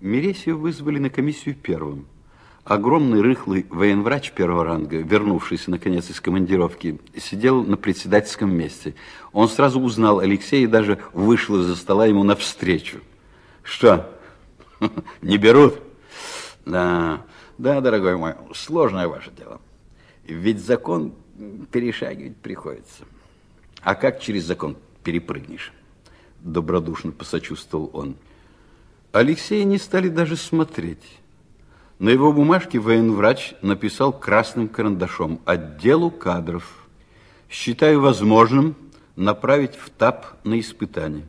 Мересию вызвали на комиссию первым. Огромный рыхлый военврач первого ранга, вернувшийся, наконец, из командировки, сидел на председательском месте. Он сразу узнал Алексея и даже вышел из-за стола ему навстречу. Что, не берут? Да, да, дорогой мой, сложное ваше дело. Ведь закон перешагивать приходится. А как через закон перепрыгнешь? Добродушно посочувствовал он. Алексея не стали даже смотреть. На его бумажке военврач написал красным карандашом «Отделу кадров». Считаю возможным направить в ТАП на испытание.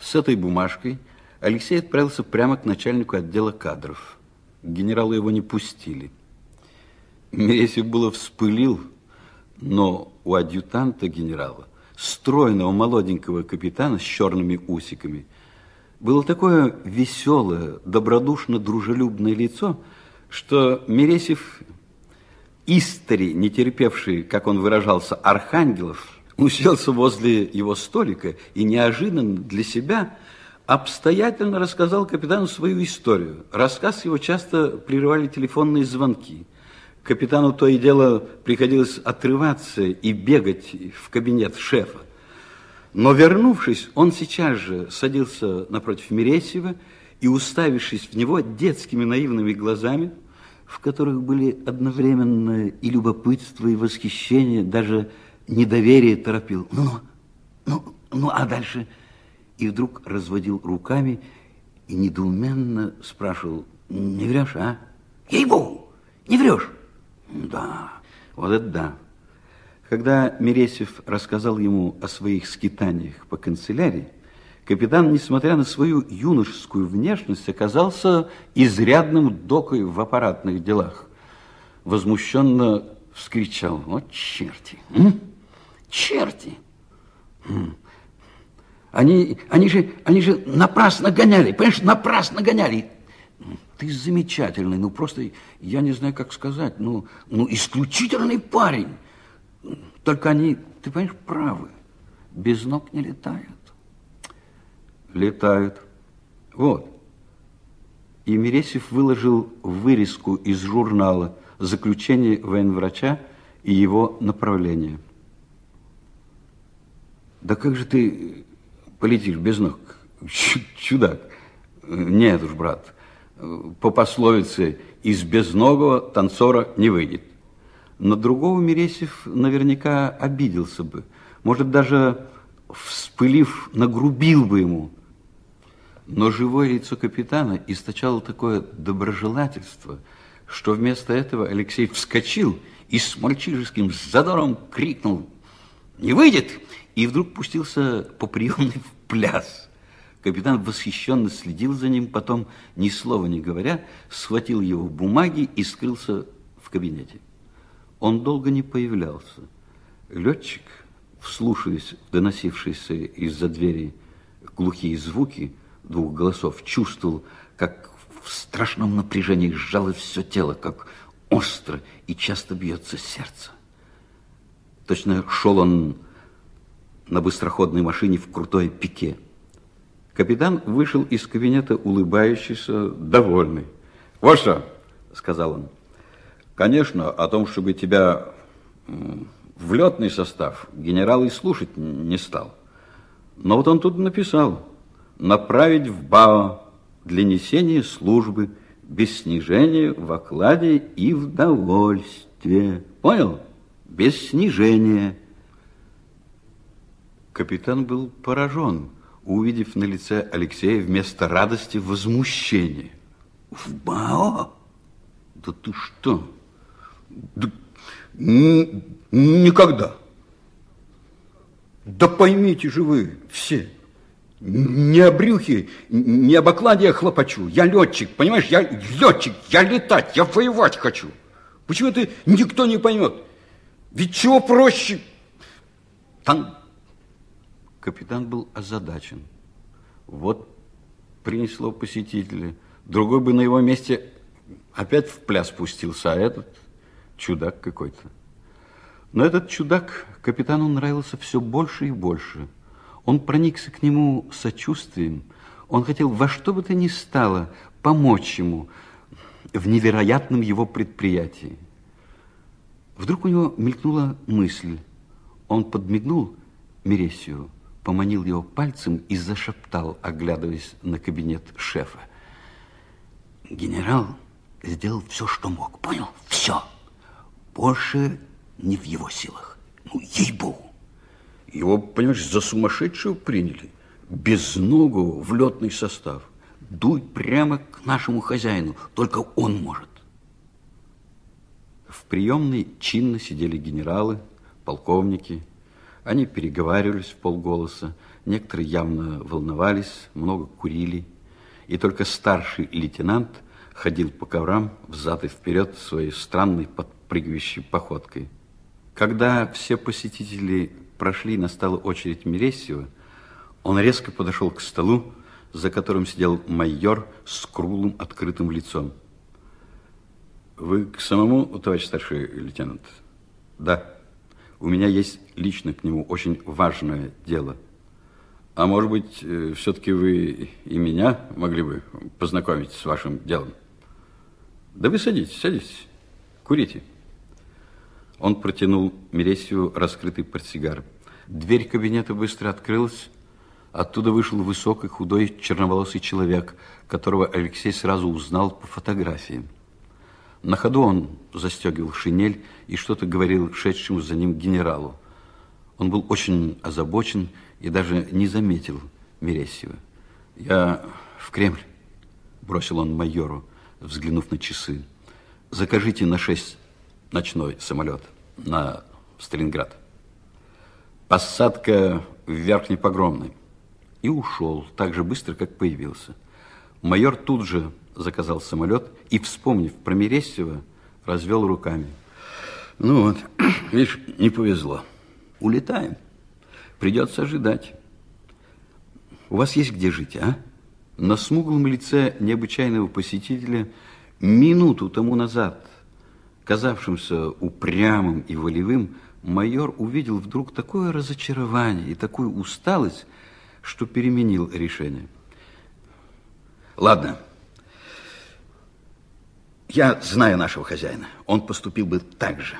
С этой бумажкой Алексей отправился прямо к начальнику отдела кадров. Генералы его не пустили. Мересев было вспылил, но у адъютанта генерала, стройного молоденького капитана с черными усиками – было такое веселое, добродушно-дружелюбное лицо, что Мересев, истори, не терпевший, как он выражался, архангелов, уселся возле его столика и неожиданно для себя обстоятельно рассказал капитану свою историю. Рассказ его часто прерывали телефонные звонки. Капитану то и дело приходилось отрываться и бегать в кабинет шефа. Но вернувшись, он сейчас же садился напротив Мересьева и, уставившись в него детскими наивными глазами, в которых были одновременно и любопытство, и восхищение, даже недоверие торопил. Ну, ну, ну, а дальше? И вдруг разводил руками и недоуменно спрашивал, не врешь, а? Ей-богу, не врешь? Да, вот это да. Когда Мересев рассказал ему о своих скитаниях по канцелярии, капитан, несмотря на свою юношескую внешность, оказался изрядным докой в аппаратных делах. Возмущенно вскричал, вот черти, м? черти! М? Они, они, же, они же напрасно гоняли, понимаешь, напрасно гоняли. Ты замечательный, ну просто, я не знаю, как сказать, ну, ну исключительный парень. Только они, ты понимаешь, правы. Без ног не летают. Летают. Вот. И Мересев выложил вырезку из журнала заключение военврача и его направление. Да как же ты полетишь без ног, чудак? Нет уж, брат, по пословице из безногого танцора не выйдет. На другого Мересев наверняка обиделся бы. Может, даже, вспылив, нагрубил бы ему. Но живое лицо капитана источало такое доброжелательство, что вместо этого Алексей вскочил и с мальчишеским задором крикнул «Не выйдет!» и вдруг пустился по приемной в пляс. Капитан восхищенно следил за ним, потом, ни слова не говоря, схватил его бумаги и скрылся в кабинете. Он долго не появлялся. Летчик, вслушиваясь в доносившиеся из-за двери глухие звуки двух голосов, чувствовал, как в страшном напряжении сжалось все тело, как остро и часто бьется сердце. Точно шел он на быстроходной машине в крутой пике. Капитан вышел из кабинета улыбающийся, довольный. «Вот что!» — сказал он. Конечно, о том, чтобы тебя в летный состав генерал и слушать не стал. Но вот он тут написал, направить в БАО для несения службы без снижения в окладе и в довольстве. Понял? Без снижения. Капитан был поражен, увидев на лице Алексея вместо радости возмущение. В БАО? Да ты что? Да, никогда. Да поймите же вы все, не о брюхе, не об окладе я хлопочу. Я летчик, понимаешь, я летчик, я летать, я воевать хочу. Почему это никто не поймет? Ведь чего проще? Там... Капитан был озадачен. Вот принесло посетителя. Другой бы на его месте опять в пляс пустился, а этот чудак какой-то. Но этот чудак капитану нравился все больше и больше. Он проникся к нему сочувствием. Он хотел во что бы то ни стало помочь ему в невероятном его предприятии. Вдруг у него мелькнула мысль. Он подмигнул Мересию, поманил его пальцем и зашептал, оглядываясь на кабинет шефа. Генерал сделал все, что мог. Понял? Все. Больше не в его силах. Ну, ей-богу. Его, понимаешь, за сумасшедшего приняли. Без ногу в летный состав. Дуй прямо к нашему хозяину. Только он может. В приемной чинно сидели генералы, полковники. Они переговаривались в полголоса. Некоторые явно волновались, много курили. И только старший лейтенант ходил по коврам взад и вперед своей странной подпрыгивающей походкой. Когда все посетители прошли, настала очередь Мересьева, он резко подошел к столу, за которым сидел майор с круглым открытым лицом. Вы к самому, товарищ старший лейтенант? Да. У меня есть лично к нему очень важное дело. А может быть, э, все-таки вы и меня могли бы познакомить с вашим делом? Да вы садитесь, садитесь, курите. Он протянул Мересию раскрытый портсигар. Дверь кабинета быстро открылась. Оттуда вышел высокий, худой, черноволосый человек, которого Алексей сразу узнал по фотографии. На ходу он застегивал шинель и что-то говорил шедшему за ним генералу. Он был очень озабочен и даже не заметил Мересьева. «Я в Кремль», – бросил он майору, взглянув на часы. «Закажите на шесть ночной самолет на Сталинград. Посадка в Верхней Погромной». И ушел так же быстро, как появился. Майор тут же заказал самолет и, вспомнив про Мересьева, развел руками. Ну вот, видишь, не повезло. Улетаем. Придется ожидать. У вас есть где жить, а? На смуглом лице необычайного посетителя минуту тому назад, казавшимся упрямым и волевым, майор увидел вдруг такое разочарование и такую усталость, что переменил решение. Ладно, я знаю нашего хозяина. Он поступил бы так же.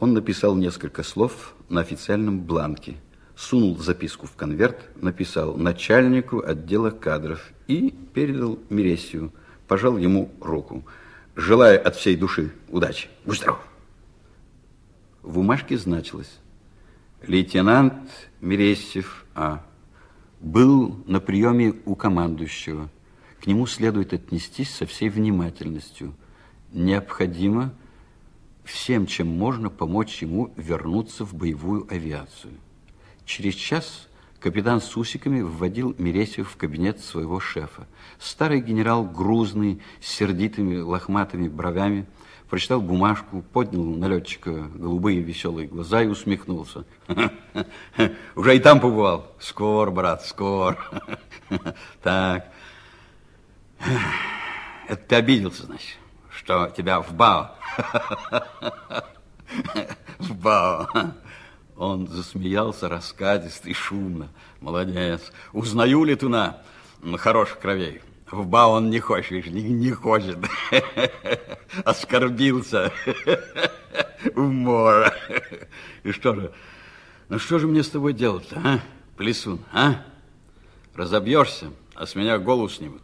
Он написал несколько слов на официальном бланке, сунул записку в конверт, написал начальнику отдела кадров и передал Мересию, пожал ему руку. Желаю от всей души удачи. Будь здоров. В бумажке значилось лейтенант Мересьев А. Был на приеме у командующего – к нему следует отнестись со всей внимательностью. Необходимо всем, чем можно, помочь ему вернуться в боевую авиацию. Через час капитан с усиками вводил Мересию в кабинет своего шефа. Старый генерал, грузный, с сердитыми лохматыми бровями, прочитал бумажку, поднял на летчика голубые веселые глаза и усмехнулся. Уже и там побывал. Скоро, брат, скоро. Так, это ты обиделся, значит, что тебя в БАО. В БАО. Он засмеялся раскадисто и шумно. Молодец. Узнаю летуна хороших кровей. В БАО он не хочет, не, не хочет. Оскорбился. Умора. И что же, ну что же мне с тобой делать-то, а, Плесун, а? Разобьешься, а с меня голову снимут.